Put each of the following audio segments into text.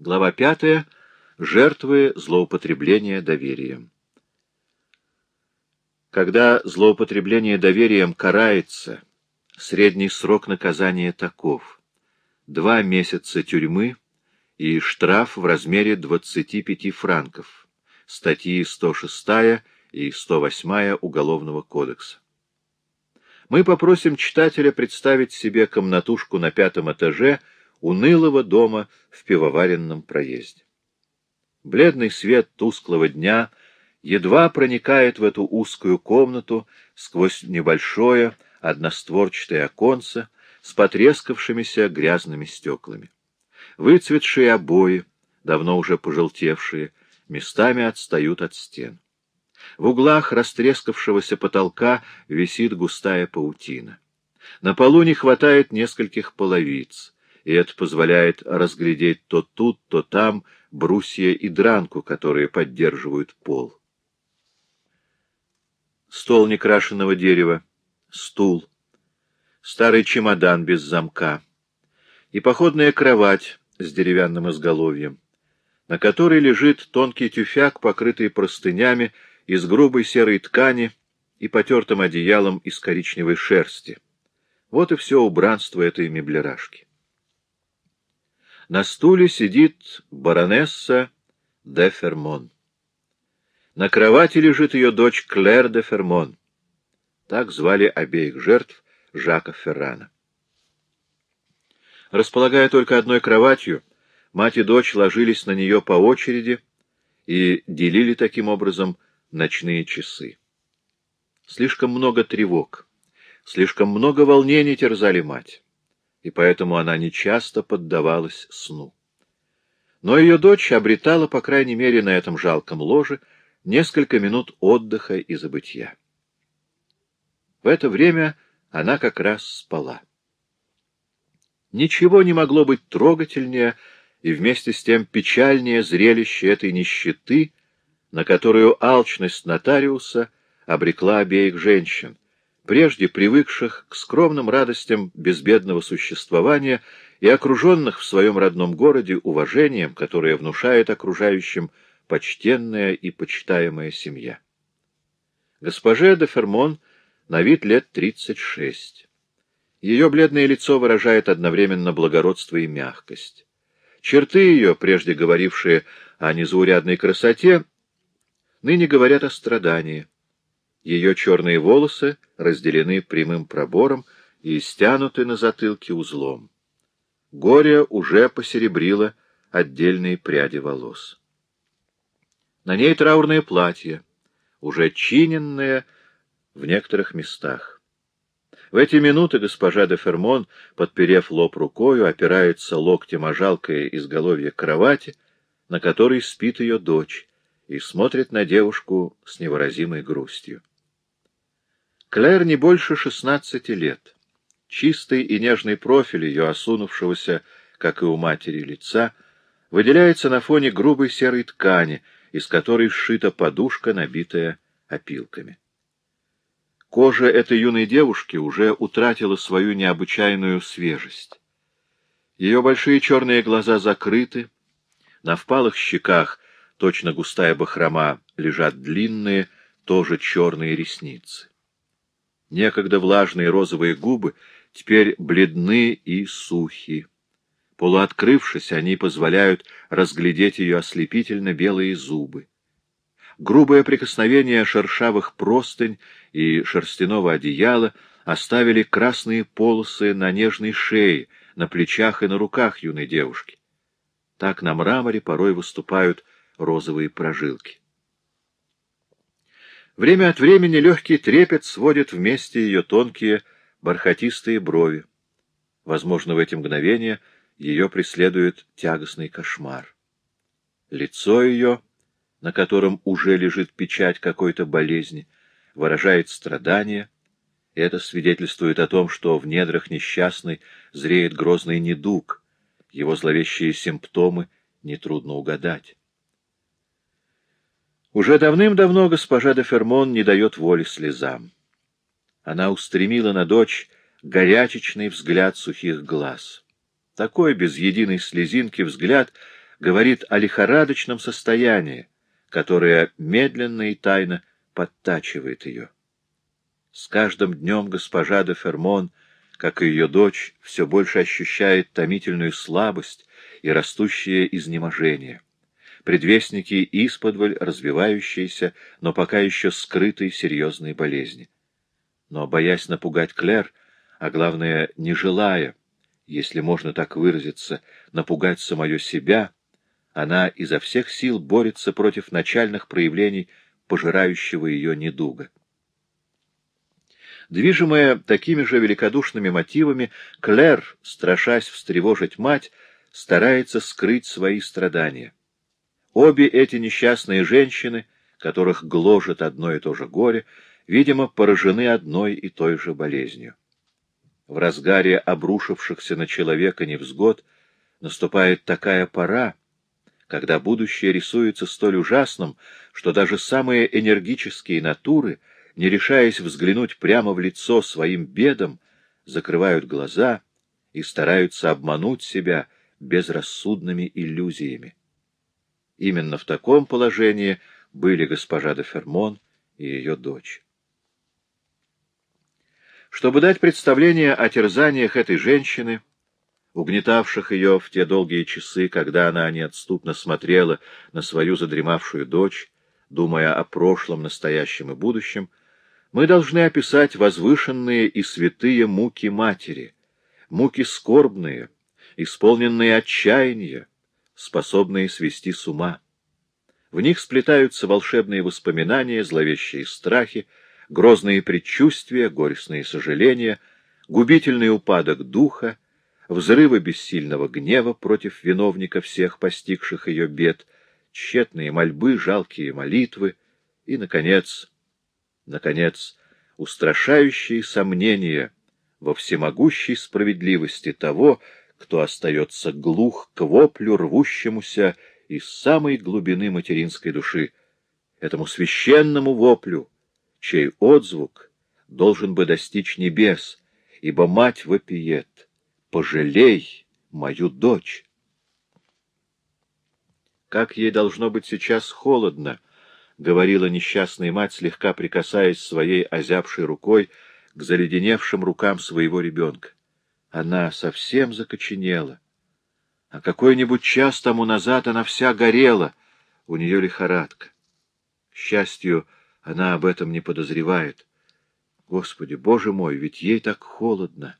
Глава пятая. Жертвы злоупотребления доверием. Когда злоупотребление доверием карается, средний срок наказания таков. Два месяца тюрьмы и штраф в размере 25 франков. Статьи 106 и 108 Уголовного кодекса. Мы попросим читателя представить себе комнатушку на пятом этаже унылого дома в пивоваренном проезде. Бледный свет тусклого дня едва проникает в эту узкую комнату сквозь небольшое одностворчатое оконце с потрескавшимися грязными стеклами. Выцветшие обои, давно уже пожелтевшие, местами отстают от стен. В углах растрескавшегося потолка висит густая паутина. На полу не хватает нескольких половиц, и это позволяет разглядеть то тут, то там брусья и дранку, которые поддерживают пол. Стол некрашенного дерева, стул, старый чемодан без замка и походная кровать с деревянным изголовьем, на которой лежит тонкий тюфяк, покрытый простынями из грубой серой ткани и потертым одеялом из коричневой шерсти. Вот и все убранство этой меблерашки. На стуле сидит баронесса де Фермон. На кровати лежит ее дочь Клэр де Фермон. Так звали обеих жертв Жака Феррана. Располагая только одной кроватью, мать и дочь ложились на нее по очереди и делили таким образом ночные часы. Слишком много тревог, слишком много волнений терзали мать, и поэтому она нечасто поддавалась сну. Но ее дочь обретала, по крайней мере, на этом жалком ложе несколько минут отдыха и забытья. В это время она как раз спала. Ничего не могло быть трогательнее и вместе с тем печальнее зрелище этой нищеты, на которую алчность нотариуса обрекла обеих женщин, прежде привыкших к скромным радостям безбедного существования и окруженных в своем родном городе уважением, которое внушает окружающим почтенная и почитаемая семья. Госпоже де Фермон на вид лет тридцать шесть. Ее бледное лицо выражает одновременно благородство и мягкость. Черты ее, прежде говорившие о незаурядной красоте, ныне говорят о страдании. Ее черные волосы разделены прямым пробором и стянуты на затылке узлом. Горе уже посеребрило отдельные пряди волос. На ней траурное платье, уже чиненное в некоторых местах. В эти минуты госпожа де Фермон, подперев лоб рукою, опирается локтем о жалкое изголовье кровати, на которой спит ее дочь, и смотрит на девушку с невыразимой грустью. Клэр не больше шестнадцати лет. Чистый и нежный профиль ее осунувшегося, как и у матери, лица, выделяется на фоне грубой серой ткани, из которой сшита подушка, набитая опилками. Кожа этой юной девушки уже утратила свою необычайную свежесть. Ее большие черные глаза закрыты, на впалых щеках точно густая бахрома, лежат длинные, тоже черные ресницы. Некогда влажные розовые губы теперь бледны и сухи. Полуоткрывшись, они позволяют разглядеть ее ослепительно белые зубы. Грубое прикосновение шершавых простынь и шерстяного одеяла оставили красные полосы на нежной шее, на плечах и на руках юной девушки. Так на мраморе порой выступают розовые прожилки. Время от времени легкий трепет сводит вместе ее тонкие бархатистые брови. Возможно, в эти мгновения ее преследует тягостный кошмар. Лицо ее, на котором уже лежит печать какой-то болезни, выражает страдание, это свидетельствует о том, что в недрах несчастной зреет грозный недуг, его зловещие симптомы нетрудно угадать. Уже давным-давно госпожа де Фермон не дает воли слезам. Она устремила на дочь горячечный взгляд сухих глаз. Такой без единой слезинки взгляд говорит о лихорадочном состоянии, которое медленно и тайно подтачивает ее. С каждым днем госпожа де Фермон, как и ее дочь, все больше ощущает томительную слабость и растущее изнеможение. Предвестники исподволь развивающейся, но пока еще скрытой серьезной болезни. Но, боясь напугать Клэр, а главное, не желая, если можно так выразиться, напугать самое себя, она изо всех сил борется против начальных проявлений пожирающего ее недуга. Движимая такими же великодушными мотивами, Клэр, страшась встревожить мать, старается скрыть свои страдания. Обе эти несчастные женщины, которых гложет одно и то же горе, видимо, поражены одной и той же болезнью. В разгаре обрушившихся на человека невзгод наступает такая пора, когда будущее рисуется столь ужасным, что даже самые энергические натуры, не решаясь взглянуть прямо в лицо своим бедам, закрывают глаза и стараются обмануть себя безрассудными иллюзиями. Именно в таком положении были госпожа де Фермон и ее дочь. Чтобы дать представление о терзаниях этой женщины, угнетавших ее в те долгие часы, когда она неотступно смотрела на свою задремавшую дочь, думая о прошлом, настоящем и будущем, мы должны описать возвышенные и святые муки матери, муки скорбные, исполненные отчаяния, способные свести с ума. В них сплетаются волшебные воспоминания, зловещие страхи, грозные предчувствия, горестные сожаления, губительный упадок духа, взрывы бессильного гнева против виновника всех постигших ее бед, тщетные мольбы, жалкие молитвы и, наконец, наконец, устрашающие сомнения во всемогущей справедливости того, кто остается глух к воплю, рвущемуся из самой глубины материнской души, этому священному воплю, чей отзвук должен бы достичь небес, ибо мать вопиет пожалей мою дочь. Как ей должно быть сейчас холодно, — говорила несчастная мать, слегка прикасаясь своей озябшей рукой к заледеневшим рукам своего ребенка. Она совсем закоченела. А какой-нибудь час тому назад она вся горела, у нее лихорадка. К счастью, она об этом не подозревает. Господи, Боже мой, ведь ей так холодно.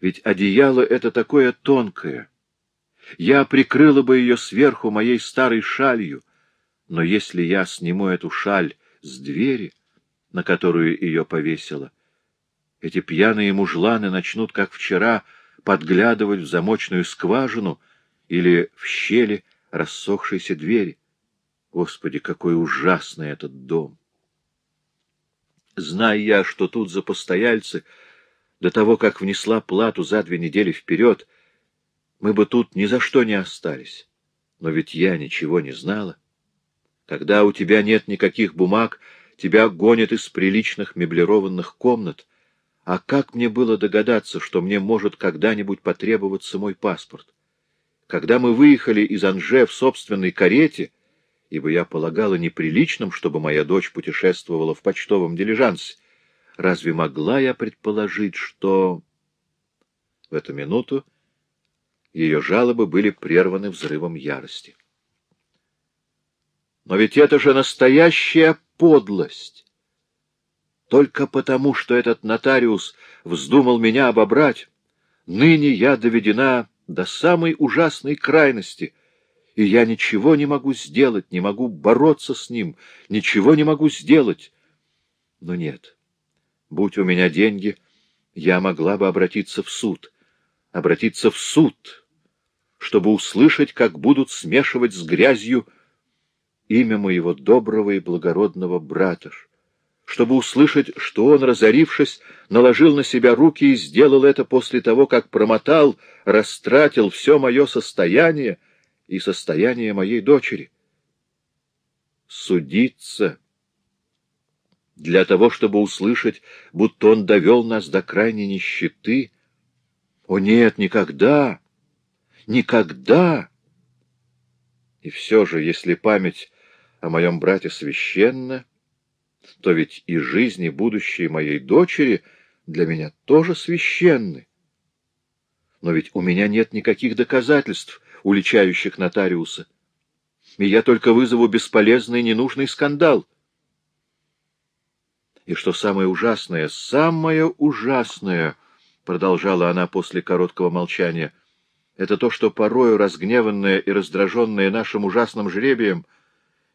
Ведь одеяло это такое тонкое. Я прикрыла бы ее сверху моей старой шалью, но если я сниму эту шаль с двери, на которую ее повесила, эти пьяные мужланы начнут, как вчера, подглядывать в замочную скважину или в щели рассохшейся двери. Господи, какой ужасный этот дом! Зная я, что тут за постояльцы, до того, как внесла плату за две недели вперед, мы бы тут ни за что не остались. Но ведь я ничего не знала. Когда у тебя нет никаких бумаг, тебя гонят из приличных меблированных комнат. А как мне было догадаться, что мне может когда-нибудь потребоваться мой паспорт? Когда мы выехали из Анже в собственной карете, ибо я полагала неприличным, чтобы моя дочь путешествовала в почтовом дилижансе, Разве могла я предположить, что... В эту минуту ее жалобы были прерваны взрывом ярости. Но ведь это же настоящая подлость! Только потому, что этот нотариус вздумал меня обобрать, ныне я доведена до самой ужасной крайности, и я ничего не могу сделать, не могу бороться с ним, ничего не могу сделать. Но нет, Будь у меня деньги, я могла бы обратиться в суд. Обратиться в суд, чтобы услышать, как будут смешивать с грязью имя моего доброго и благородного брата, чтобы услышать, что он, разорившись, наложил на себя руки и сделал это после того, как промотал, растратил все мое состояние и состояние моей дочери. Судиться для того, чтобы услышать, будто он довел нас до крайней нищеты. О нет, никогда! Никогда! И все же, если память о моем брате священна, то ведь и жизнь, и будущее моей дочери для меня тоже священны. Но ведь у меня нет никаких доказательств, уличающих нотариуса. И я только вызову бесполезный ненужный скандал. И что самое ужасное, самое ужасное, — продолжала она после короткого молчания, — это то, что порою, разгневанная и раздраженная нашим ужасным жребием,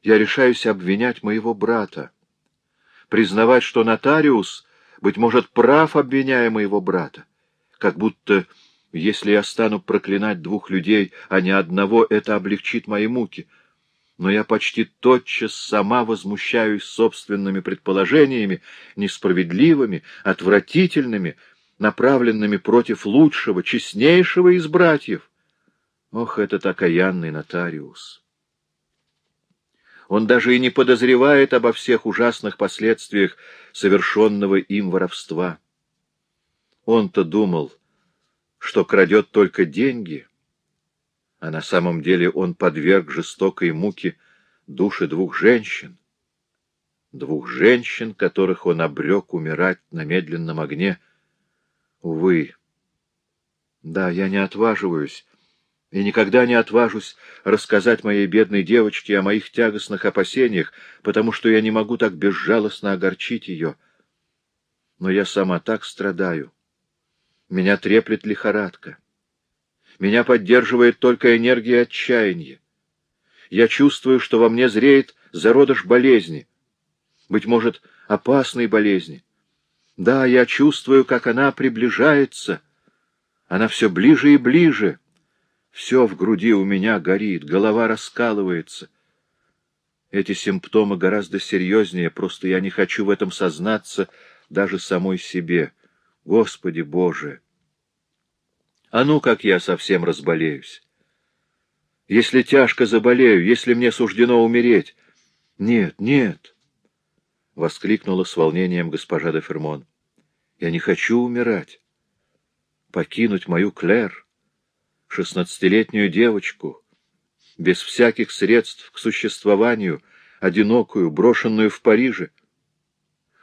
я решаюсь обвинять моего брата, признавать, что нотариус, быть может, прав, обвиняя моего брата, как будто если я стану проклинать двух людей, а не одного, это облегчит мои муки. Но я почти тотчас сама возмущаюсь собственными предположениями, несправедливыми, отвратительными, направленными против лучшего, честнейшего из братьев. Ох, этот окаянный нотариус! Он даже и не подозревает обо всех ужасных последствиях совершенного им воровства. Он-то думал что крадет только деньги, а на самом деле он подверг жестокой муке души двух женщин, двух женщин, которых он обрек умирать на медленном огне. Увы, да, я не отваживаюсь и никогда не отважусь рассказать моей бедной девочке о моих тягостных опасениях, потому что я не могу так безжалостно огорчить ее. Но я сама так страдаю. Меня треплет лихорадка. Меня поддерживает только энергия отчаяния. Я чувствую, что во мне зреет зародыш болезни. Быть может, опасной болезни. Да, я чувствую, как она приближается. Она все ближе и ближе. Все в груди у меня горит, голова раскалывается. Эти симптомы гораздо серьезнее, просто я не хочу в этом сознаться даже самой себе. Господи Боже! А ну, как я совсем разболеюсь! Если тяжко заболею, если мне суждено умереть... Нет, нет! — воскликнула с волнением госпожа де Фермон. Я не хочу умирать. Покинуть мою Клэр, шестнадцатилетнюю девочку, без всяких средств к существованию, одинокую, брошенную в Париже.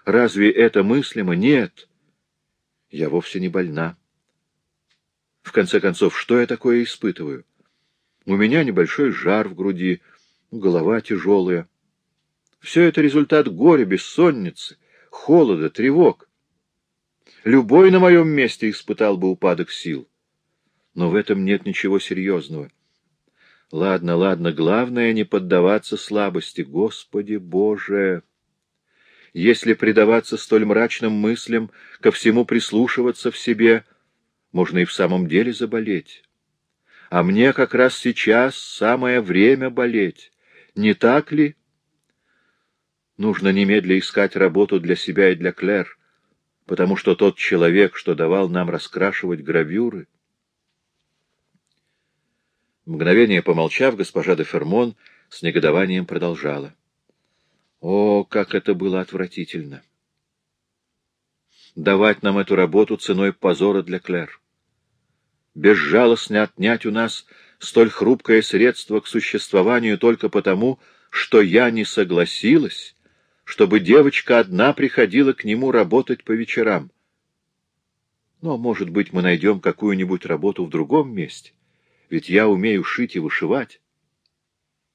Разве это мыслимо? Нет. Я вовсе не больна. В конце концов, что я такое испытываю? У меня небольшой жар в груди, голова тяжелая. Все это результат горя, бессонницы, холода, тревог. Любой на моем месте испытал бы упадок сил. Но в этом нет ничего серьезного. Ладно, ладно, главное не поддаваться слабости. Господи Боже! Если предаваться столь мрачным мыслям, ко всему прислушиваться в себе, можно и в самом деле заболеть. А мне как раз сейчас самое время болеть. Не так ли? Нужно немедля искать работу для себя и для Клэр, потому что тот человек, что давал нам раскрашивать гравюры... Мгновение помолчав, госпожа де Фермон с негодованием продолжала. — о, как это было отвратительно! Давать нам эту работу ценой позора для Клэр. Безжалостно отнять у нас столь хрупкое средство к существованию только потому, что я не согласилась, чтобы девочка одна приходила к нему работать по вечерам. Но, может быть, мы найдем какую-нибудь работу в другом месте, ведь я умею шить и вышивать.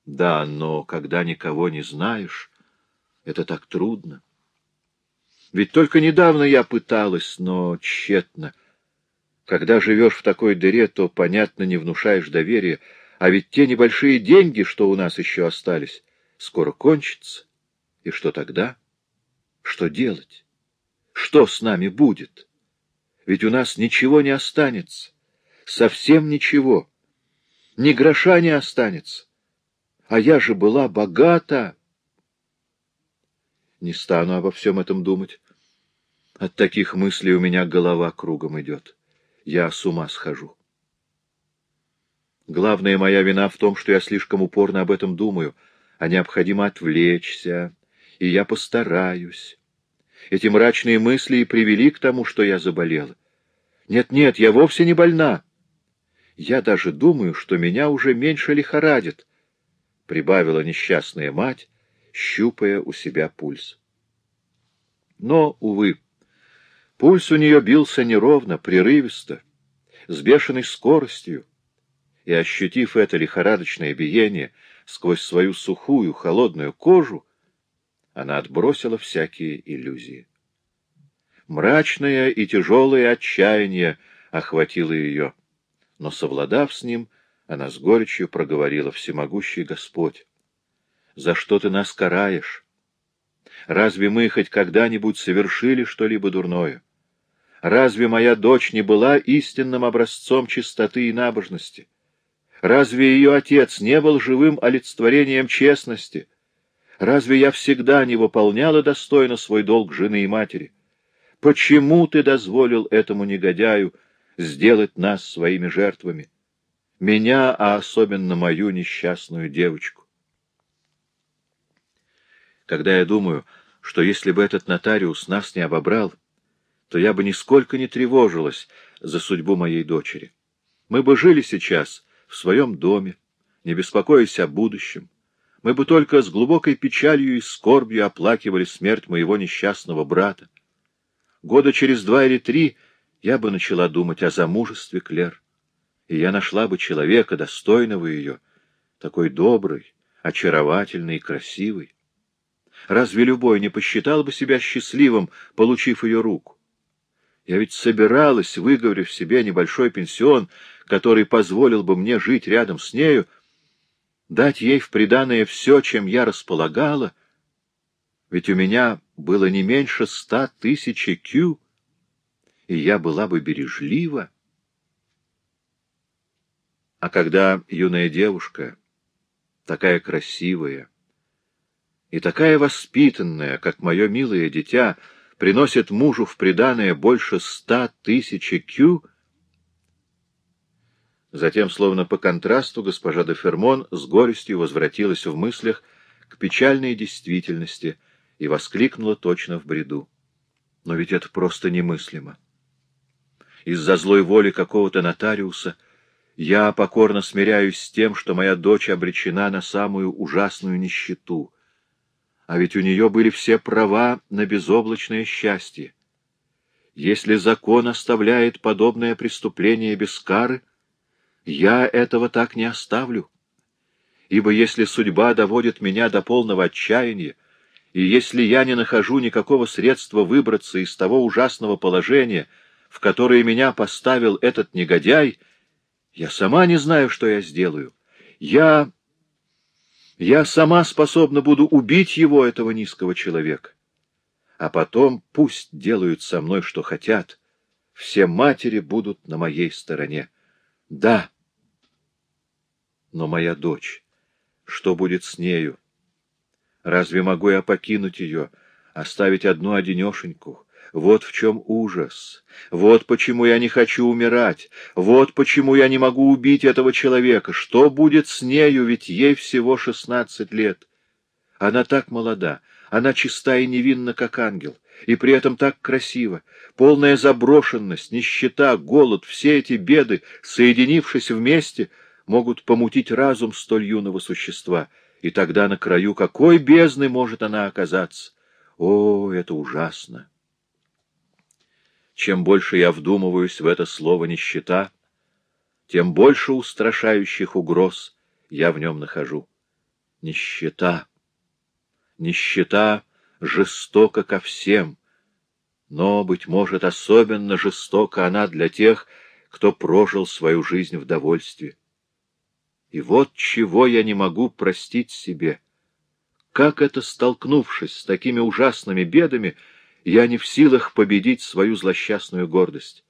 Да, но когда никого не знаешь, это так трудно. Ведь только недавно я пыталась, но тщетно. Когда живешь в такой дыре, то, понятно, не внушаешь доверия, а ведь те небольшие деньги, что у нас еще остались, скоро кончатся. И что тогда? Что делать? Что с нами будет? Ведь у нас ничего не останется. Совсем ничего. Ни гроша не останется. А я же была богата. Не стану обо всем этом думать. От таких мыслей у меня голова кругом идет. Я с ума схожу. Главная моя вина в том, что я слишком упорно об этом думаю, а необходимо отвлечься, и я постараюсь. Эти мрачные мысли и привели к тому, что я заболела. Нет-нет, я вовсе не больна. Я даже думаю, что меня уже меньше лихорадит. прибавила несчастная мать, щупая у себя пульс. Но, увы, пульс у нее бился неровно, прерывисто, с бешеной скоростью, и, ощутив это лихорадочное биение сквозь свою сухую, холодную кожу, она отбросила всякие иллюзии. Мрачное и тяжелое отчаяние охватило ее, но, совладав с ним, она с горечью проговорила «Всемогущий Господь, за что ты нас караешь? Разве мы хоть когда-нибудь совершили что-либо дурное? Разве моя дочь не была истинным образцом чистоты и набожности? Разве ее отец не был живым олицетворением честности? Разве я всегда не выполняла достойно свой долг жены и матери? Почему ты дозволил этому негодяю сделать нас своими жертвами? Меня, а особенно мою несчастную девочку. Когда я думаю, что если бы этот нотариус нас не обобрал, то я бы нисколько не тревожилась за судьбу моей дочери. Мы бы жили сейчас в своем доме, не беспокоясь о будущем. Мы бы только с глубокой печалью и скорбью оплакивали смерть моего несчастного брата. Года через два или три я бы начала думать о замужестве Клер, и я нашла бы человека, достойного ее, такой добрый, очаровательный и красивый. Разве любой не посчитал бы себя счастливым, получив ее руку? Я ведь собиралась, выговорив себе небольшой пенсион, который позволил бы мне жить рядом с нею, дать ей в приданое все, чем я располагала, ведь у меня было не меньше ста тысяч кю, и я была бы бережлива. А когда юная девушка, такая красивая и такая воспитанная, как мое милое дитя, приносит мужу в приданое больше ста тысяч кю, Затем, словно по контрасту, госпожа де Фермон с горестью возвратилась в мыслях к печальной действительности и воскликнула точно в бреду. Но ведь это просто немыслимо. Из-за злой воли какого-то нотариуса я покорно смиряюсь с тем, что моя дочь обречена на самую ужасную нищету — а ведь у нее были все права на безоблачное счастье. Если закон оставляет подобное преступление без кары, я этого так не оставлю. Ибо если судьба доводит меня до полного отчаяния, и если я не нахожу никакого средства выбраться из того ужасного положения, в которое меня поставил этот негодяй, я сама не знаю, что я сделаю. Я я сама способна буду убить его, этого низкого человека. А потом пусть делают со мной, что хотят. Все матери будут на моей стороне. Да. Но моя дочь, что будет с нею? Разве могу я покинуть ее, оставить одну одинешеньку? Вот в чем ужас. Вот почему я не хочу умирать. Вот почему я не могу убить этого человека. Что будет с нею, ведь ей всего шестнадцать лет? Она так молода, она чиста и невинна, как ангел, и при этом так красива. Полная заброшенность, нищета, голод, все эти беды, соединившись вместе, могут помутить разум столь юного существа. И тогда на краю какой бездны может она оказаться? О, это ужасно! Чем больше я вдумываюсь в это слово «нищета», тем больше устрашающих угроз я в нем нахожу. Нищета. Нищета жестока ко всем, но, быть может, особенно жестока она для тех, кто прожил свою жизнь в довольстве. И вот чего я не могу простить себе. Как это, столкнувшись с такими ужасными бедами, я не в силах победить свою злосчастную гордость.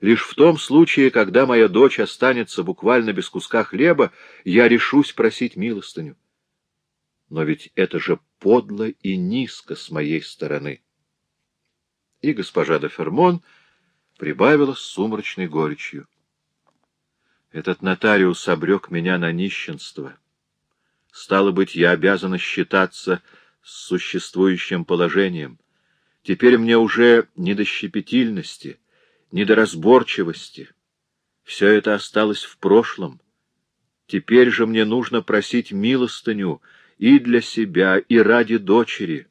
Лишь в том случае, когда моя дочь останется буквально без куска хлеба, я решусь просить милостыню. Но ведь это же подло и низко с моей стороны. И госпожа де Фермон прибавила с сумрачной горечью. Этот нотариус обрек меня на нищенство. Стало быть, я обязана считаться с существующим положением — Теперь мне уже не до щепетильности, не до разборчивости. Все это осталось в прошлом. Теперь же мне нужно просить милостыню и для себя, и ради дочери.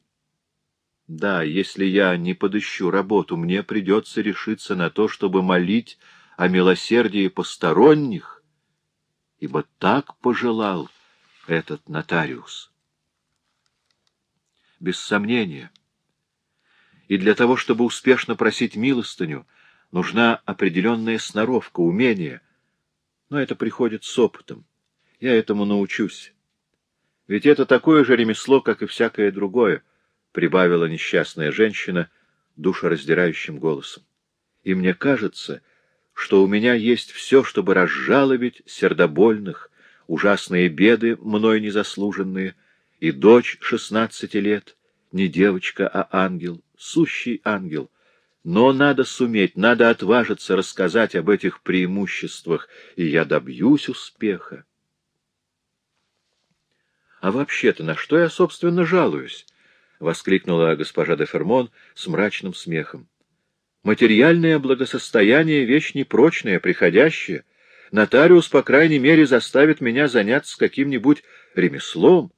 Да, если я не подыщу работу, мне придется решиться на то, чтобы молить о милосердии посторонних, ибо так пожелал этот нотариус. Без сомнения. И для того, чтобы успешно просить милостыню, нужна определенная сноровка, умение. Но это приходит с опытом. Я этому научусь. Ведь это такое же ремесло, как и всякое другое, — прибавила несчастная женщина душераздирающим голосом. И мне кажется, что у меня есть все, чтобы разжалобить сердобольных, ужасные беды, мной незаслуженные, и дочь шестнадцати лет, не девочка, а ангел, сущий ангел. Но надо суметь, надо отважиться рассказать об этих преимуществах, и я добьюсь успеха. — А вообще-то на что я, собственно, жалуюсь? — воскликнула госпожа де Фермон с мрачным смехом. Материальное благосостояние — вещь непрочная, приходящая. Нотариус, по крайней мере, заставит меня заняться каким-нибудь ремеслом.